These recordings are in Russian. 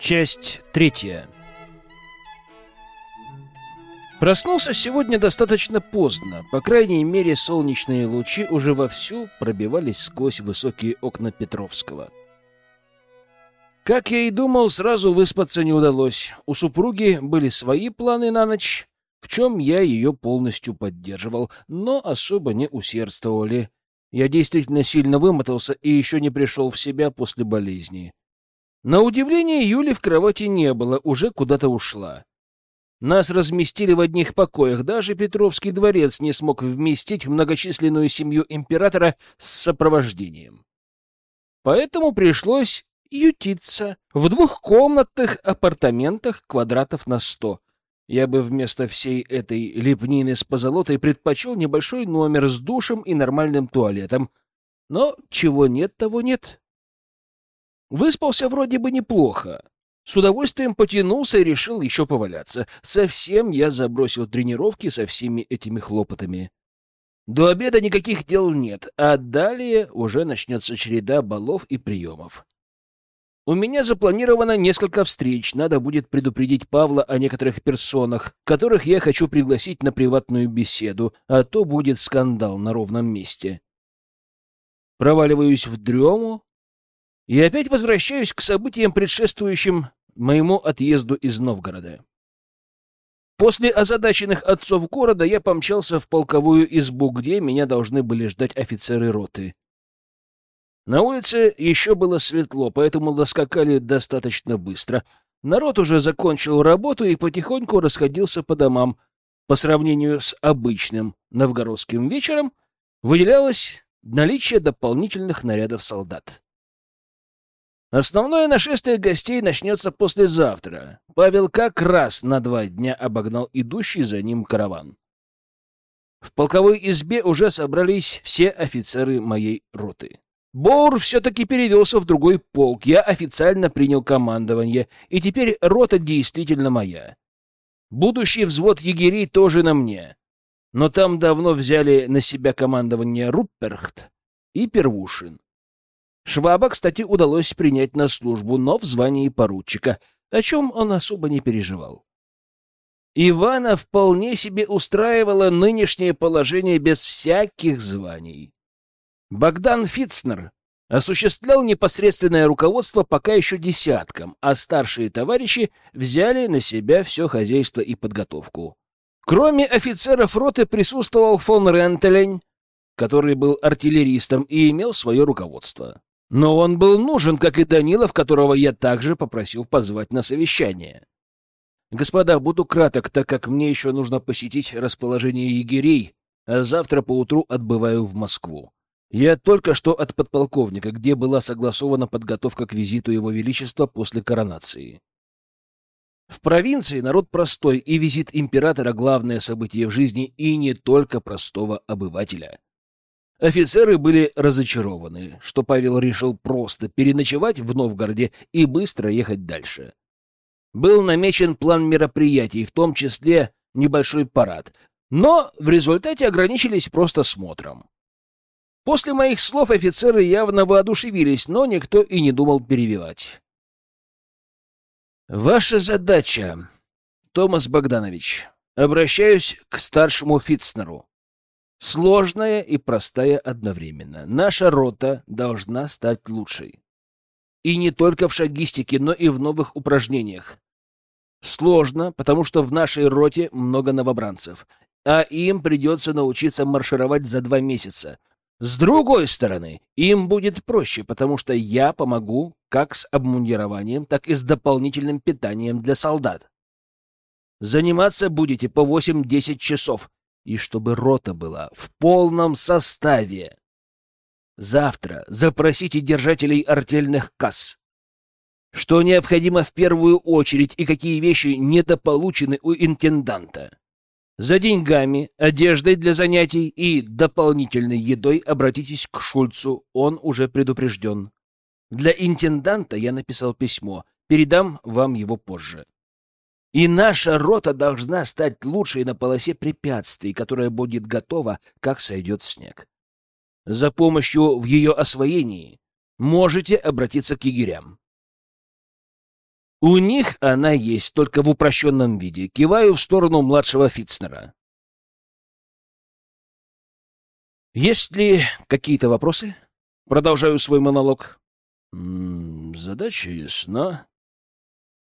Часть третья. Проснулся сегодня достаточно поздно. По крайней мере, солнечные лучи уже вовсю пробивались сквозь высокие окна Петровского. Как я и думал, сразу выспаться не удалось. У супруги были свои планы на ночь, в чем я ее полностью поддерживал, но особо не усердствовали. Я действительно сильно вымотался и еще не пришел в себя после болезни. На удивление Юли в кровати не было, уже куда-то ушла. Нас разместили в одних покоях, даже Петровский дворец не смог вместить многочисленную семью императора с сопровождением. Поэтому пришлось ютиться в двухкомнатных апартаментах квадратов на сто. Я бы вместо всей этой лепнины с позолотой предпочел небольшой номер с душем и нормальным туалетом. Но чего нет, того нет. Выспался вроде бы неплохо. С удовольствием потянулся и решил еще поваляться. Совсем я забросил тренировки со всеми этими хлопотами. До обеда никаких дел нет, а далее уже начнется череда балов и приемов. У меня запланировано несколько встреч. Надо будет предупредить Павла о некоторых персонах, которых я хочу пригласить на приватную беседу, а то будет скандал на ровном месте. Проваливаюсь в дрему, и опять возвращаюсь к событиям, предшествующим моему отъезду из Новгорода. После озадаченных отцов города я помчался в полковую избу, где меня должны были ждать офицеры роты. На улице еще было светло, поэтому доскакали достаточно быстро. Народ уже закончил работу и потихоньку расходился по домам. По сравнению с обычным новгородским вечером выделялось наличие дополнительных нарядов солдат. Основное нашествие гостей начнется послезавтра. Павел как раз на два дня обогнал идущий за ним караван. В полковой избе уже собрались все офицеры моей роты. Боур все-таки перевелся в другой полк, я официально принял командование, и теперь рота действительно моя. Будущий взвод егерей тоже на мне. Но там давно взяли на себя командование Рупперхт и Первушин. Шваба, кстати, удалось принять на службу, но в звании поручика, о чем он особо не переживал. Ивана вполне себе устраивало нынешнее положение без всяких званий. Богдан Фитцнер осуществлял непосредственное руководство пока еще десяткам, а старшие товарищи взяли на себя все хозяйство и подготовку. Кроме офицеров роты присутствовал фон Рентелень, который был артиллеристом и имел свое руководство. Но он был нужен, как и Данилов, которого я также попросил позвать на совещание. Господа, буду краток, так как мне еще нужно посетить расположение егерей, а завтра поутру отбываю в Москву. Я только что от подполковника, где была согласована подготовка к визиту Его Величества после коронации. В провинции народ простой, и визит императора — главное событие в жизни и не только простого обывателя. Офицеры были разочарованы, что Павел решил просто переночевать в Новгороде и быстро ехать дальше. Был намечен план мероприятий, в том числе небольшой парад, но в результате ограничились просто смотром. После моих слов офицеры явно воодушевились, но никто и не думал перебивать. «Ваша задача, Томас Богданович, обращаюсь к старшему Фитцнеру. Сложная и простая одновременно. Наша рота должна стать лучшей. И не только в шагистике, но и в новых упражнениях. Сложно, потому что в нашей роте много новобранцев, а им придется научиться маршировать за два месяца. С другой стороны, им будет проще, потому что я помогу как с обмундированием, так и с дополнительным питанием для солдат. Заниматься будете по 8-10 часов, и чтобы рота была в полном составе. Завтра запросите держателей артельных касс. Что необходимо в первую очередь и какие вещи недополучены у интенданта. За деньгами, одеждой для занятий и дополнительной едой обратитесь к Шульцу, он уже предупрежден. Для интенданта я написал письмо, передам вам его позже. И наша рота должна стать лучшей на полосе препятствий, которая будет готова, как сойдет снег. За помощью в ее освоении можете обратиться к егерям. У них она есть, только в упрощенном виде. Киваю в сторону младшего Фитцнера. Есть ли какие-то вопросы? Продолжаю свой монолог. М -м, задача ясна.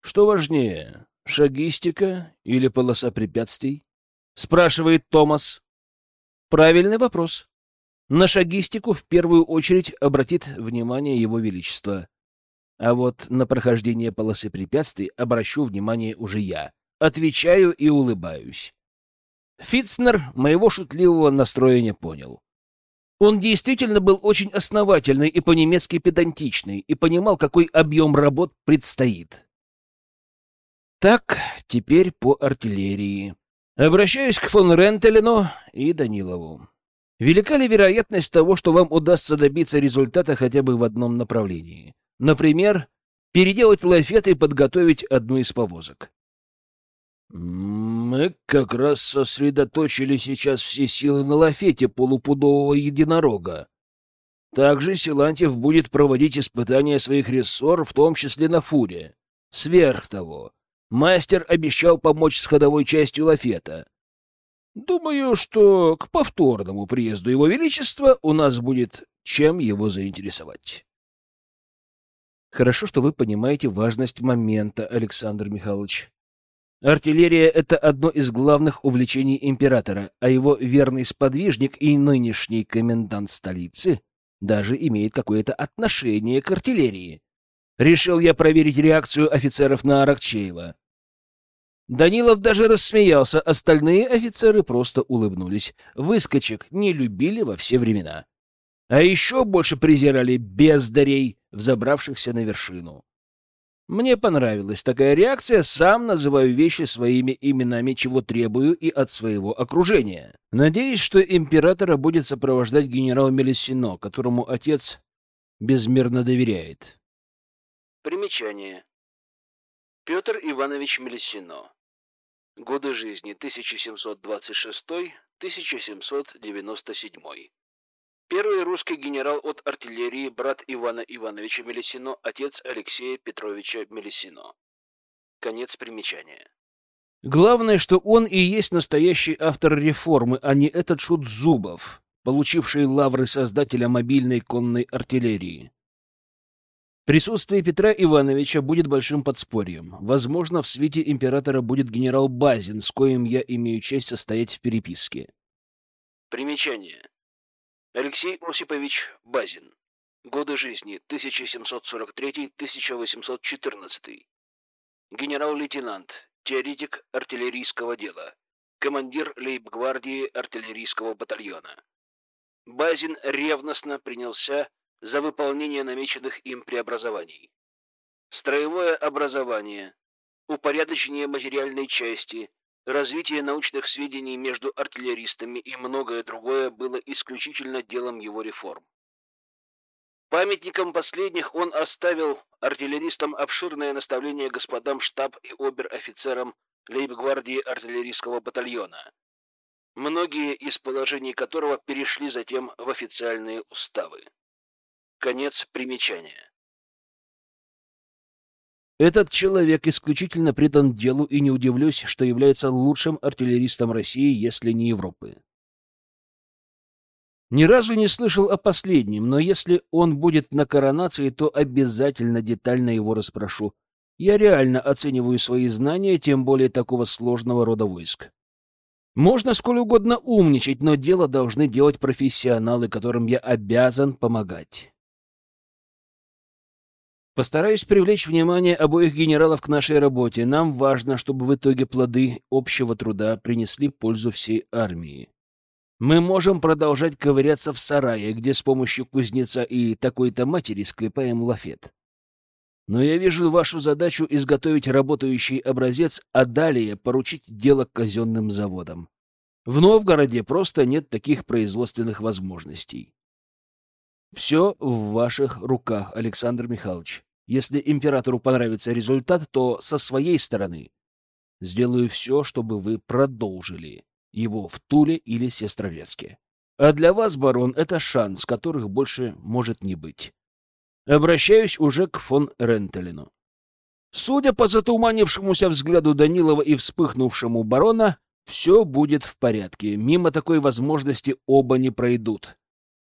Что важнее, шагистика или полоса препятствий? Спрашивает Томас. Правильный вопрос. На шагистику в первую очередь обратит внимание Его Величество. А вот на прохождение полосы препятствий обращу внимание уже я. Отвечаю и улыбаюсь. Фитцнер моего шутливого настроения понял. Он действительно был очень основательный и по-немецки педантичный, и понимал, какой объем работ предстоит. Так, теперь по артиллерии. Обращаюсь к фон Рентелену и Данилову. Велика ли вероятность того, что вам удастся добиться результата хотя бы в одном направлении? Например, переделать лафет и подготовить одну из повозок? Мы как раз сосредоточили сейчас все силы на лафете полупудового единорога. Также Силантьев будет проводить испытания своих рессор, в том числе на фуре. Сверх того, мастер обещал помочь с ходовой частью лафета. Думаю, что к повторному приезду Его Величества у нас будет чем его заинтересовать. Хорошо, что вы понимаете важность момента, Александр Михайлович. Артиллерия — это одно из главных увлечений императора, а его верный сподвижник и нынешний комендант столицы даже имеет какое-то отношение к артиллерии. Решил я проверить реакцию офицеров на Аракчеева. Данилов даже рассмеялся, остальные офицеры просто улыбнулись. Выскочек не любили во все времена. А еще больше презирали бездарей, взобравшихся на вершину. Мне понравилась такая реакция, сам называю вещи своими именами, чего требую и от своего окружения. Надеюсь, что императора будет сопровождать генерал Мелисино, которому отец безмерно доверяет. Примечание. Петр Иванович Мелисино. Годы жизни 1726-1797. Первый русский генерал от артиллерии, брат Ивана Ивановича Мелисино, отец Алексея Петровича Мелисино. Конец примечания. Главное, что он и есть настоящий автор реформы, а не этот шут Зубов, получивший лавры создателя мобильной конной артиллерии. Присутствие Петра Ивановича будет большим подспорьем. Возможно, в свете императора будет генерал Базин, с коим я имею честь состоять в переписке. Примечание. Алексей Осипович Базин. Годы жизни 1743-1814. Генерал-лейтенант, теоретик артиллерийского дела, командир лейб-гвардии артиллерийского батальона. Базин ревностно принялся за выполнение намеченных им преобразований. Строевое образование, упорядочение материальной части, Развитие научных сведений между артиллеристами и многое другое было исключительно делом его реформ. Памятником последних он оставил артиллеристам обширное наставление господам штаб и обер-офицерам лейб-гвардии артиллерийского батальона, многие из положений которого перешли затем в официальные уставы. Конец примечания. Этот человек исключительно предан делу и не удивлюсь, что является лучшим артиллеристом России, если не Европы. Ни разу не слышал о последнем, но если он будет на коронации, то обязательно детально его расспрошу. Я реально оцениваю свои знания, тем более такого сложного рода войск. Можно сколь угодно умничать, но дело должны делать профессионалы, которым я обязан помогать. Постараюсь привлечь внимание обоих генералов к нашей работе. Нам важно, чтобы в итоге плоды общего труда принесли пользу всей армии. Мы можем продолжать ковыряться в сарае, где с помощью кузнеца и такой-то матери склепаем лафет. Но я вижу вашу задачу изготовить работающий образец, а далее поручить дело казенным заводам. В Новгороде просто нет таких производственных возможностей. Все в ваших руках, Александр Михайлович. Если императору понравится результат, то со своей стороны сделаю все, чтобы вы продолжили его в Туле или Сестрорецке. А для вас, барон, это шанс, которых больше может не быть. Обращаюсь уже к фон Рентелину. Судя по затуманившемуся взгляду Данилова и вспыхнувшему барона, все будет в порядке. Мимо такой возможности оба не пройдут.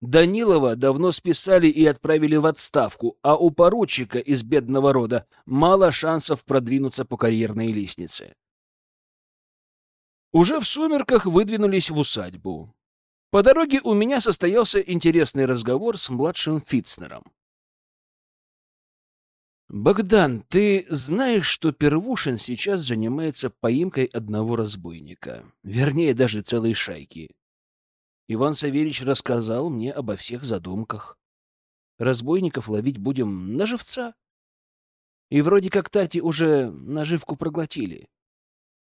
Данилова давно списали и отправили в отставку, а у поручика из бедного рода мало шансов продвинуться по карьерной лестнице. Уже в сумерках выдвинулись в усадьбу. По дороге у меня состоялся интересный разговор с младшим Фитцнером. «Богдан, ты знаешь, что Первушин сейчас занимается поимкой одного разбойника? Вернее, даже целой шайки. Иван Савельич рассказал мне обо всех задумках. Разбойников ловить будем на живца. И вроде как Тати уже наживку проглотили.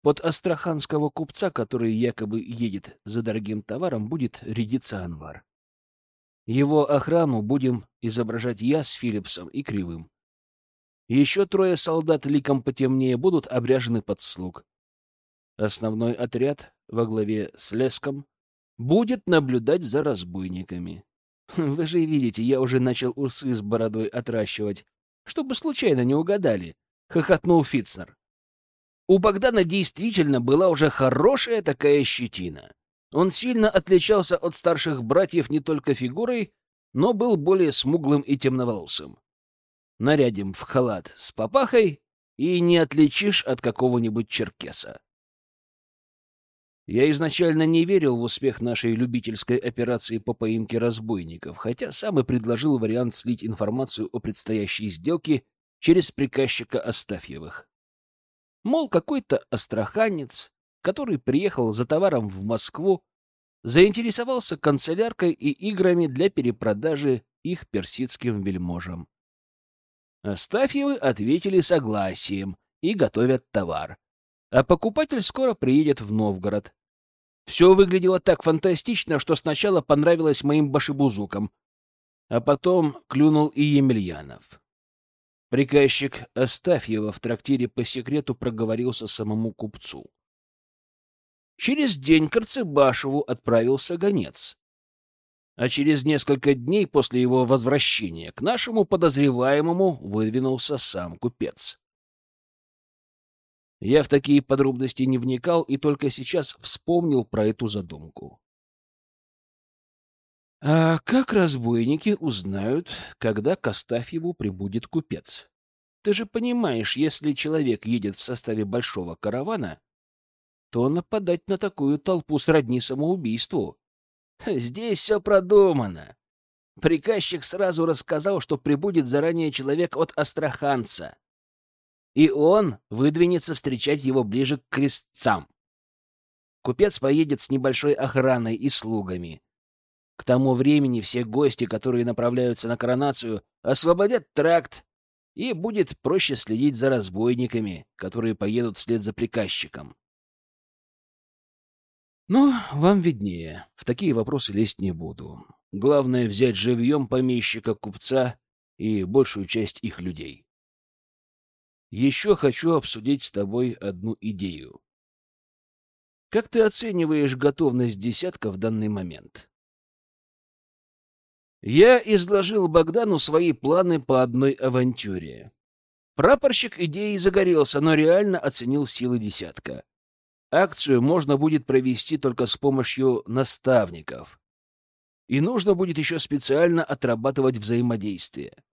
Под астраханского купца, который якобы едет за дорогим товаром, будет рядиться Анвар. Его охрану будем изображать я с Филлипсом и Кривым. Еще трое солдат ликом потемнее будут обряжены под слуг. Основной отряд во главе с Леском будет наблюдать за разбойниками. Вы же видите, я уже начал усы с бородой отращивать, чтобы случайно не угадали, — хохотнул Фитцнер. У Богдана действительно была уже хорошая такая щетина. Он сильно отличался от старших братьев не только фигурой, но был более смуглым и темноволосым нарядим в халат с папахой и не отличишь от какого-нибудь черкеса. Я изначально не верил в успех нашей любительской операции по поимке разбойников, хотя сам и предложил вариант слить информацию о предстоящей сделке через приказчика Астафьевых. Мол, какой-то астраханец, который приехал за товаром в Москву, заинтересовался канцеляркой и играми для перепродажи их персидским вельможам. Астафьевы ответили согласием и готовят товар. А покупатель скоро приедет в Новгород. Все выглядело так фантастично, что сначала понравилось моим башибузукам, а потом клюнул и Емельянов. Приказчик Астафьева в трактире по секрету проговорился самому купцу. Через день к Арцебашеву отправился гонец а через несколько дней после его возвращения к нашему подозреваемому выдвинулся сам купец. Я в такие подробности не вникал и только сейчас вспомнил про эту задумку. А как разбойники узнают, когда к Астафьеву прибудет купец? Ты же понимаешь, если человек едет в составе большого каравана, то нападать на такую толпу сродни самоубийству. Здесь все продумано. Приказчик сразу рассказал, что прибудет заранее человек от Астраханца. И он выдвинется встречать его ближе к крестцам. Купец поедет с небольшой охраной и слугами. К тому времени все гости, которые направляются на коронацию, освободят тракт, и будет проще следить за разбойниками, которые поедут вслед за приказчиком. Но вам виднее. В такие вопросы лезть не буду. Главное — взять живьем помещика, купца и большую часть их людей. Еще хочу обсудить с тобой одну идею. Как ты оцениваешь готовность десятка в данный момент? Я изложил Богдану свои планы по одной авантюре. Прапорщик идеей загорелся, но реально оценил силы десятка. Акцию можно будет провести только с помощью наставников. И нужно будет еще специально отрабатывать взаимодействие.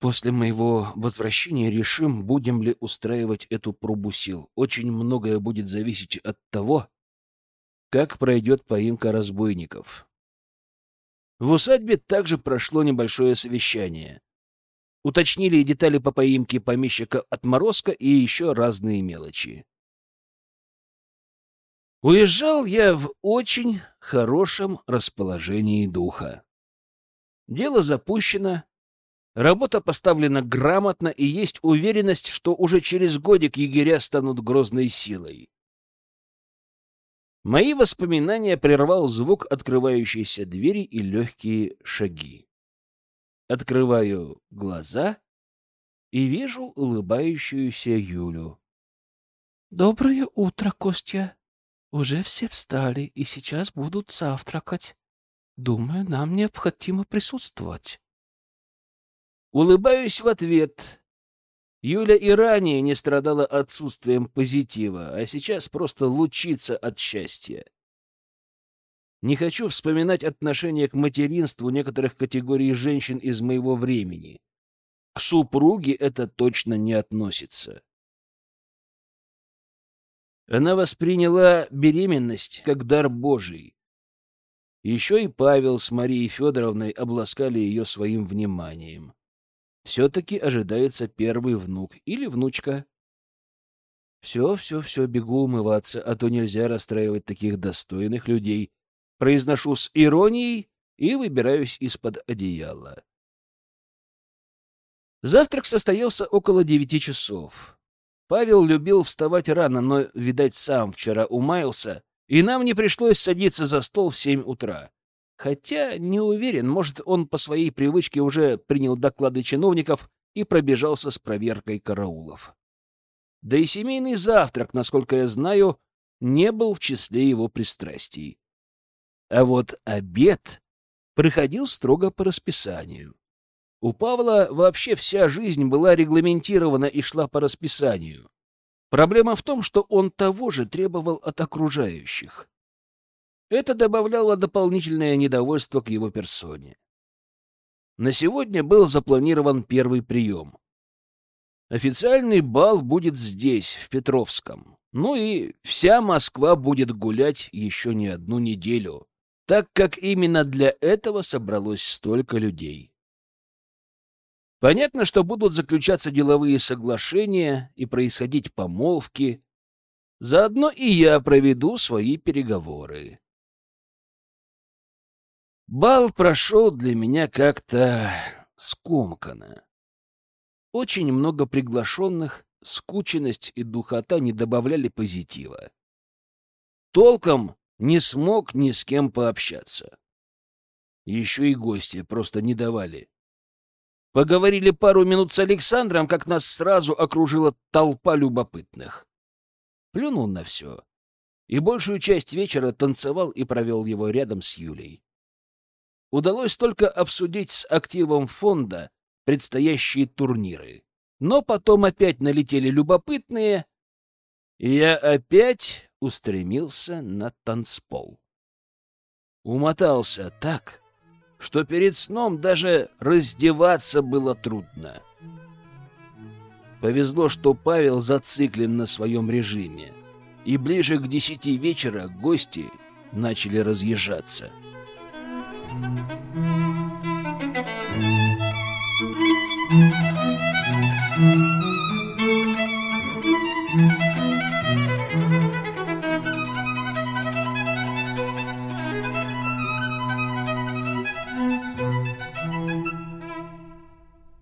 После моего возвращения решим, будем ли устраивать эту пробу сил. Очень многое будет зависеть от того, как пройдет поимка разбойников. В усадьбе также прошло небольшое совещание. Уточнили детали по поимке помещика отморозка и еще разные мелочи. Уезжал я в очень хорошем расположении духа. Дело запущено, работа поставлена грамотно, и есть уверенность, что уже через годик егеря станут грозной силой. Мои воспоминания прервал звук открывающейся двери и легкие шаги. Открываю глаза и вижу улыбающуюся Юлю. «Доброе утро, Костя. Уже все встали и сейчас будут завтракать. Думаю, нам необходимо присутствовать». Улыбаюсь в ответ. Юля и ранее не страдала отсутствием позитива, а сейчас просто лучится от счастья. Не хочу вспоминать отношение к материнству некоторых категорий женщин из моего времени. К супруге это точно не относится. Она восприняла беременность как дар Божий. Еще и Павел с Марией Федоровной обласкали ее своим вниманием. Все-таки ожидается первый внук или внучка. Все, все, все, бегу умываться, а то нельзя расстраивать таких достойных людей. Произношу с иронией и выбираюсь из-под одеяла. Завтрак состоялся около девяти часов. Павел любил вставать рано, но, видать, сам вчера умаялся, и нам не пришлось садиться за стол в семь утра. Хотя, не уверен, может, он по своей привычке уже принял доклады чиновников и пробежался с проверкой караулов. Да и семейный завтрак, насколько я знаю, не был в числе его пристрастий. А вот обед проходил строго по расписанию. У Павла вообще вся жизнь была регламентирована и шла по расписанию. Проблема в том, что он того же требовал от окружающих. Это добавляло дополнительное недовольство к его персоне. На сегодня был запланирован первый прием. Официальный бал будет здесь, в Петровском. Ну и вся Москва будет гулять еще не одну неделю, так как именно для этого собралось столько людей. Понятно, что будут заключаться деловые соглашения и происходить помолвки. Заодно и я проведу свои переговоры. Бал прошел для меня как-то скомканно. Очень много приглашенных, скученность и духота не добавляли позитива. Толком не смог ни с кем пообщаться. Еще и гости просто не давали. Поговорили пару минут с Александром, как нас сразу окружила толпа любопытных. Плюнул на все. И большую часть вечера танцевал и провел его рядом с Юлей удалось только обсудить с активом фонда предстоящие турниры. Но потом опять налетели любопытные, и я опять устремился на танцпол. Умотался так, что перед сном даже раздеваться было трудно. Повезло, что Павел зациклен на своем режиме, и ближе к десяти вечера гости начали разъезжаться. Thank you.